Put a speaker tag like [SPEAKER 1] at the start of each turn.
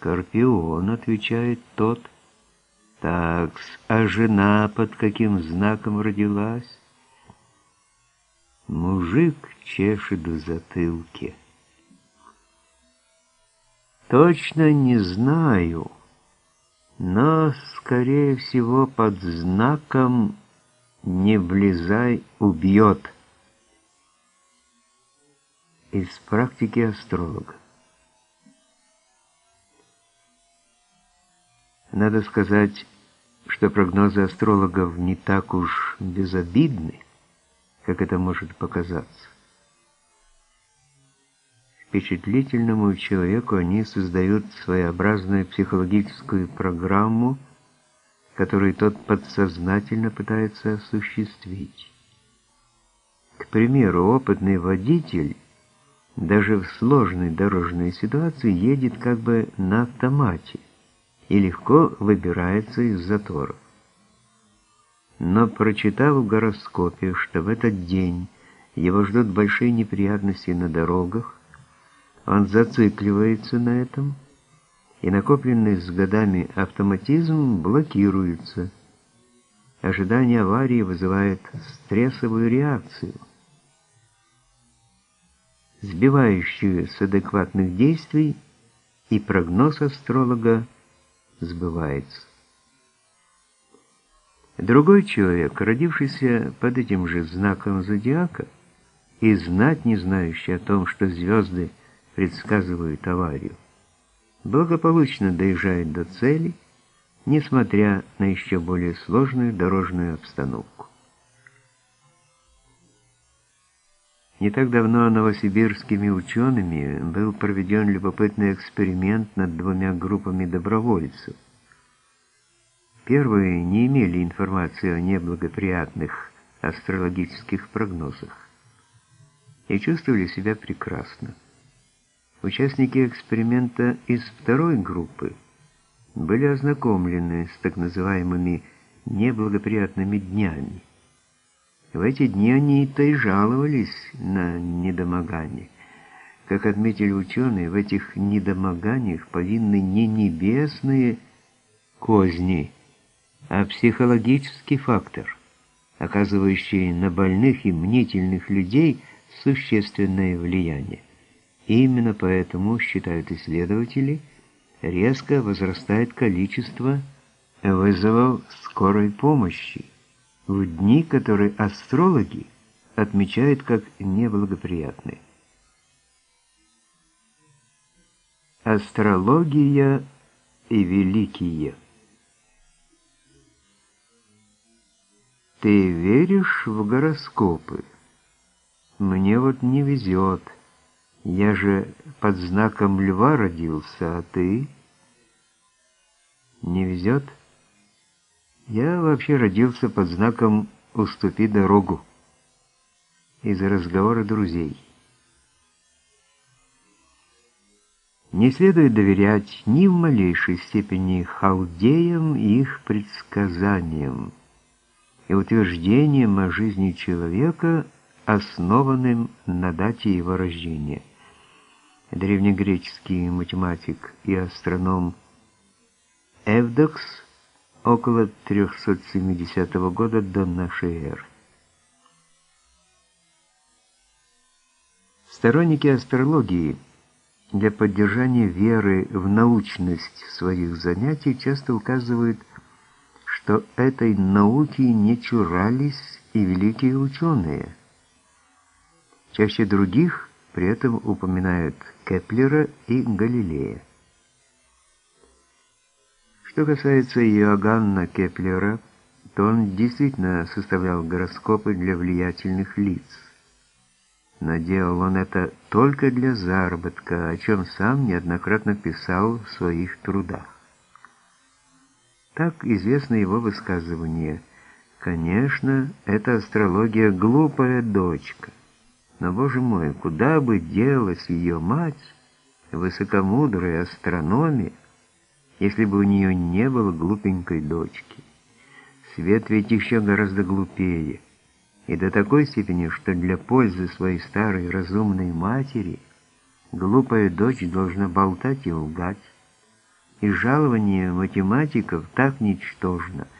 [SPEAKER 1] «Скорпион», — отвечает тот. Так, а жена под каким знаком родилась? Мужик чешет в затылке. Точно не знаю, но, скорее всего, под знаком «не влезай, убьет» из практики астролога. Надо сказать, что прогнозы астрологов не так уж безобидны, как это может показаться. Впечатлительному человеку они создают своеобразную психологическую программу, которую тот подсознательно пытается осуществить. К примеру, опытный водитель даже в сложной дорожной ситуации едет как бы на автомате и легко выбирается из заторов. Но прочитав в гороскопе, что в этот день его ждут большие неприятности на дорогах, он зацикливается на этом, и накопленный с годами автоматизм блокируется. Ожидание аварии вызывает стрессовую реакцию, сбивающую с адекватных действий, и прогноз астролога – сбывается. Другой человек, родившийся под этим же знаком зодиака и знать не знающий о том, что звезды предсказывают аварию, благополучно доезжает до цели, несмотря на еще более сложную дорожную обстановку. Не так давно новосибирскими учеными был проведен любопытный эксперимент над двумя группами добровольцев. Первые не имели информации о неблагоприятных астрологических прогнозах и чувствовали себя прекрасно. Участники эксперимента из второй группы были ознакомлены с так называемыми неблагоприятными днями. В эти дни они-то и жаловались на недомогание. Как отметили ученые, в этих недомоганиях повинны не небесные козни, а психологический фактор, оказывающий на больных и мнительных людей существенное влияние. Именно поэтому, считают исследователи, резко возрастает количество вызовов скорой помощи дни, которые астрологи отмечают как неблагоприятные. Астрология и великие. Ты веришь в гороскопы? Мне вот не везет. Я же под знаком льва родился, а ты? Не везет? Я вообще родился под знаком «Уступи дорогу» из разговора друзей. Не следует доверять ни в малейшей степени халдеям и их предсказаниям и утверждениям о жизни человека, основанным на дате его рождения. Древнегреческий математик и астроном Эвдокс – около 370 года до нашей эры. Сторонники астрологии для поддержания веры в научность своих занятий часто указывают, что этой науки не чурались и великие ученые. Чаще других при этом упоминают Кеплера и Галилея. Что касается Иоганна Кеплера, то он действительно составлял гороскопы для влиятельных лиц. Но делал он это только для заработка, о чем сам неоднократно писал в своих трудах. Так известно его высказывание «Конечно, эта астрология глупая дочка, но, боже мой, куда бы делась ее мать, высокомудрая астрономия, если бы у нее не было глупенькой дочки. Свет ведь еще гораздо глупее, и до такой степени, что для пользы своей старой разумной матери глупая дочь должна болтать и лгать. и жалование математиков так ничтожно –